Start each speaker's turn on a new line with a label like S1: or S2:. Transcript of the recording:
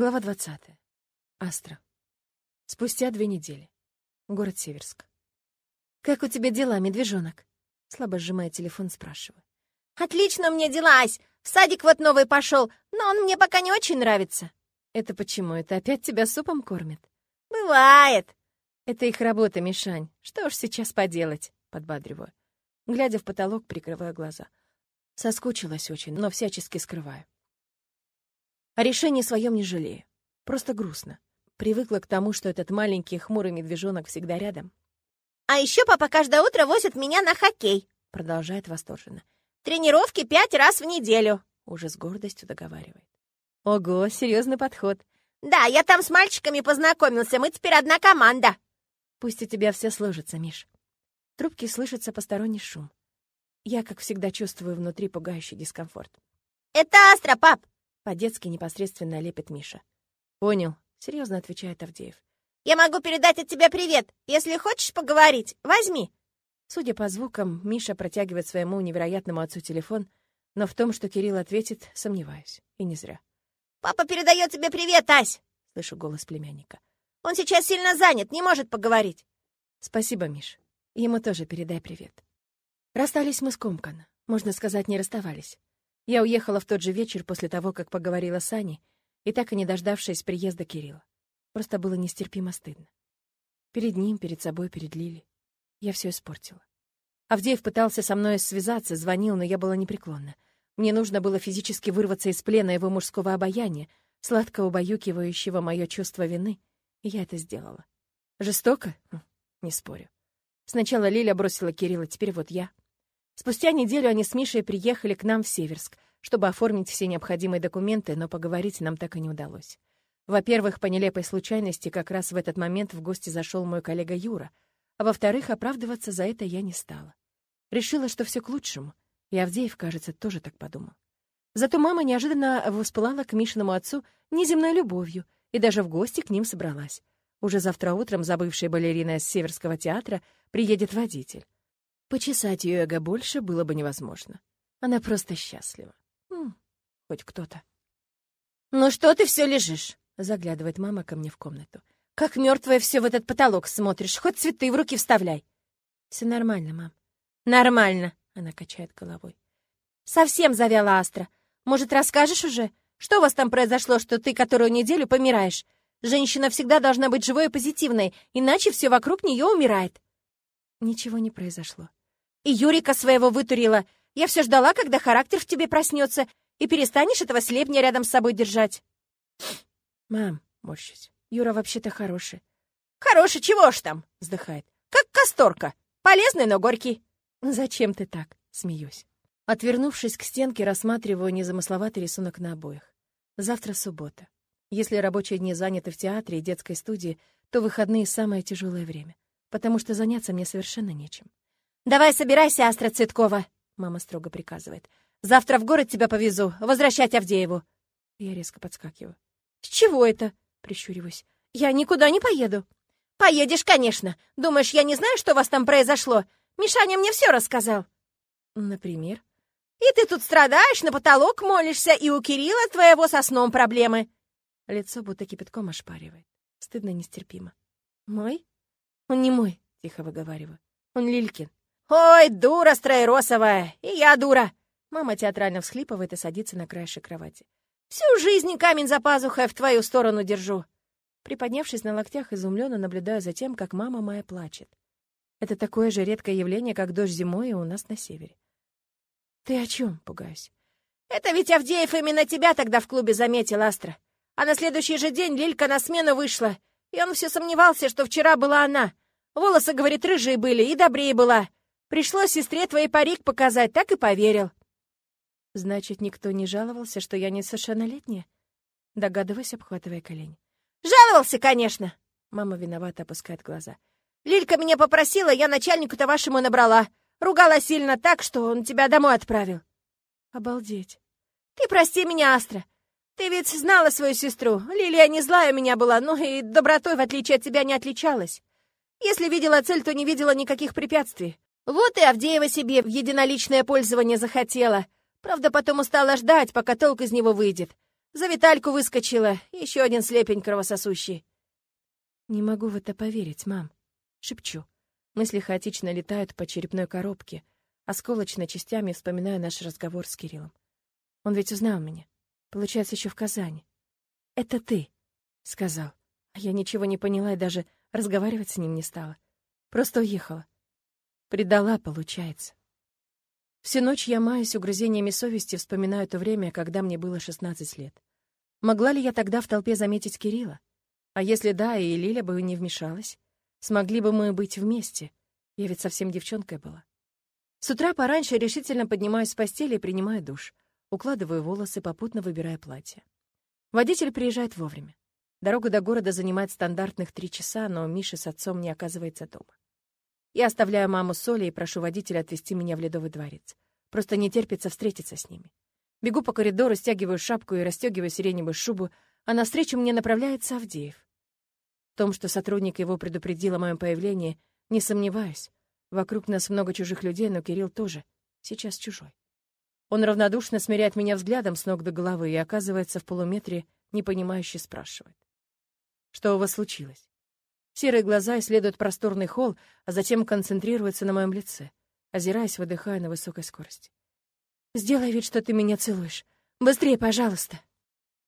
S1: Глава 20. Астра. Спустя две недели. Город Северск. «Как у тебя дела, медвежонок?» Слабо сжимая телефон, спрашиваю.
S2: «Отлично мне делась! В садик вот новый пошел, но он мне пока не очень нравится».
S1: «Это почему? Это опять тебя супом кормят?»
S2: «Бывает!»
S1: «Это их работа, Мишань. Что уж сейчас поделать?» — подбадриваю. Глядя в потолок, прикрываю глаза. Соскучилась очень, но всячески скрываю. О решении своем не жалею. Просто грустно. Привыкла к тому, что этот маленький хмурый медвежонок всегда рядом.
S2: «А еще папа каждое утро возит меня на хоккей», —
S1: продолжает восторженно.
S2: «Тренировки пять раз в неделю», —
S1: уже с гордостью договаривает. «Ого, серьезный подход».
S2: «Да, я там с мальчиками познакомился, мы теперь одна команда».
S1: «Пусть у тебя все сложится, Миш». В трубке слышится посторонний шум. Я, как всегда, чувствую внутри пугающий дискомфорт.
S2: «Это Астра, пап!»
S1: По-детски непосредственно лепит Миша. «Понял», — серьезно отвечает Авдеев.
S2: «Я могу передать от тебя привет. Если хочешь поговорить, возьми».
S1: Судя по звукам, Миша протягивает своему невероятному отцу телефон, но в том, что Кирилл ответит, сомневаюсь. И не зря.
S2: «Папа передает тебе привет, Ась!»
S1: — слышу голос племянника.
S2: «Он сейчас сильно занят, не может поговорить».
S1: «Спасибо, Миш. Ему тоже передай привет». Расстались мы скомканно. Можно сказать, не расставались. Я уехала в тот же вечер после того, как поговорила с Аней, и так и не дождавшись приезда Кирилла. Просто было нестерпимо стыдно. Перед ним, перед собой, перед Лили. Я все испортила. Авдеев пытался со мной связаться, звонил, но я была непреклонна. Мне нужно было физически вырваться из плена его мужского обаяния, сладко убаюкивающего мое чувство вины, и я это сделала. Жестоко? Хм, не спорю. Сначала Лиля бросила Кирилла, теперь вот я. Спустя неделю они с Мишей приехали к нам в Северск, чтобы оформить все необходимые документы, но поговорить нам так и не удалось. Во-первых, по нелепой случайности как раз в этот момент в гости зашел мой коллега Юра, а во-вторых, оправдываться за это я не стала. Решила, что все к лучшему, и Авдеев, кажется, тоже так подумал. Зато мама неожиданно воспылала к Мишиному отцу неземной любовью и даже в гости к ним собралась. Уже завтра утром забывшая балерина из Северского театра приедет водитель. Почесать ее эго больше было бы невозможно. Она просто счастлива. М, хоть кто-то.
S2: «Ну что ты все лежишь?»
S1: — заглядывает мама ко мне в комнату.
S2: «Как мертвая все в этот потолок смотришь, хоть цветы в руки вставляй».
S1: Все нормально, мам».
S2: «Нормально», —
S1: она качает головой.
S2: «Совсем завяла Астра. Может, расскажешь уже? Что у вас там произошло, что ты которую неделю помираешь? Женщина всегда должна быть живой и позитивной, иначе все вокруг нее умирает».
S1: Ничего не произошло.
S2: И Юрика своего вытурила. Я все ждала, когда характер в тебе проснется, и перестанешь этого слепня рядом с собой держать.
S1: Мам, морщусь. Юра вообще-то хороший.
S2: Хороший, чего ж там? Вздыхает. Как касторка. Полезный, но горький.
S1: Зачем ты так? Смеюсь. Отвернувшись к стенке, рассматриваю незамысловатый рисунок на обоях. Завтра суббота. Если рабочие дни заняты в театре и детской студии, то выходные — самое тяжелое время, потому что заняться мне совершенно нечем.
S2: «Давай собирайся, Астра Цветкова!» — мама строго приказывает. «Завтра в город тебя повезу, возвращать Авдееву!»
S1: Я резко подскакиваю.
S2: «С чего это?»
S1: — прищуриваюсь.
S2: «Я никуда не поеду». «Поедешь, конечно. Думаешь, я не знаю, что у вас там произошло? Мишаня мне все рассказал».
S1: «Например?»
S2: «И ты тут страдаешь, на потолок молишься, и у Кирилла твоего со сном проблемы».
S1: Лицо будто кипятком ошпаривает. Стыдно нестерпимо.
S2: «Мой?»
S1: «Он не мой», — тихо выговариваю. «Он Лилькин».
S2: «Ой, дура строеросовая! И я дура!»
S1: Мама театрально всхлипывает и садится на краешек кровати.
S2: «Всю жизнь камень за пазухой в твою сторону держу!»
S1: Приподнявшись на локтях, изумленно наблюдаю за тем, как мама моя плачет. Это такое же редкое явление, как дождь зимой у нас на севере. «Ты о чем?» — пугаюсь.
S2: «Это ведь Авдеев именно тебя тогда в клубе заметил, Астра. А на следующий же день Лилька на смену вышла, и он все сомневался, что вчера была она. Волосы, говорит, рыжие были, и добрее была. Пришлось сестре твоей парик показать, так и поверил.
S1: Значит, никто не жаловался, что я несовершеннолетняя? Догадываюсь, обхватывая колени.
S2: Жаловался, конечно.
S1: Мама виновато опускает глаза.
S2: Лилька меня попросила, я начальнику-то вашему набрала. Ругала сильно так, что он тебя домой отправил.
S1: Обалдеть.
S2: Ты прости меня, Астра. Ты ведь знала свою сестру. Лилия не злая у меня была, но и добротой, в отличие от тебя, не отличалась. Если видела цель, то не видела никаких препятствий. Вот и Авдеева себе в единоличное пользование захотела. Правда, потом устала ждать, пока толк из него выйдет. За Витальку выскочила. Еще один слепень кровососущий.
S1: «Не могу в это поверить, мам». Шепчу. Мысли хаотично летают по черепной коробке, осколочно частями вспоминаю наш разговор с Кириллом. Он ведь узнал меня. Получается, еще в Казани. «Это ты», — сказал. А я ничего не поняла и даже разговаривать с ним не стала. Просто уехала. Предала, получается. Всю ночь я маюсь угрызениями совести, вспоминаю то время, когда мне было 16 лет. Могла ли я тогда в толпе заметить Кирилла? А если да, и Лиля бы не вмешалась? Смогли бы мы быть вместе? Я ведь совсем девчонкой была. С утра пораньше решительно поднимаюсь с постели и принимаю душ. Укладываю волосы, попутно выбирая платье. Водитель приезжает вовремя. Дорога до города занимает стандартных три часа, но Миша с отцом не оказывается дома. Я оставляю маму с Олей и прошу водителя отвезти меня в Ледовый дворец. Просто не терпится встретиться с ними. Бегу по коридору, стягиваю шапку и расстегиваю сиреневую шубу, а навстречу мне направляется Авдеев. В том, что сотрудник его предупредил о моем появлении, не сомневаюсь. Вокруг нас много чужих людей, но Кирилл тоже сейчас чужой. Он равнодушно смиряет меня взглядом с ног до головы и оказывается в полуметре, непонимающе спрашивает. «Что у вас случилось?» Серые глаза исследуют просторный холл, а затем концентрируются на моем лице. Озираясь, выдыхаю на высокой скорости. «Сделай вид, что ты меня целуешь. Быстрее, пожалуйста!»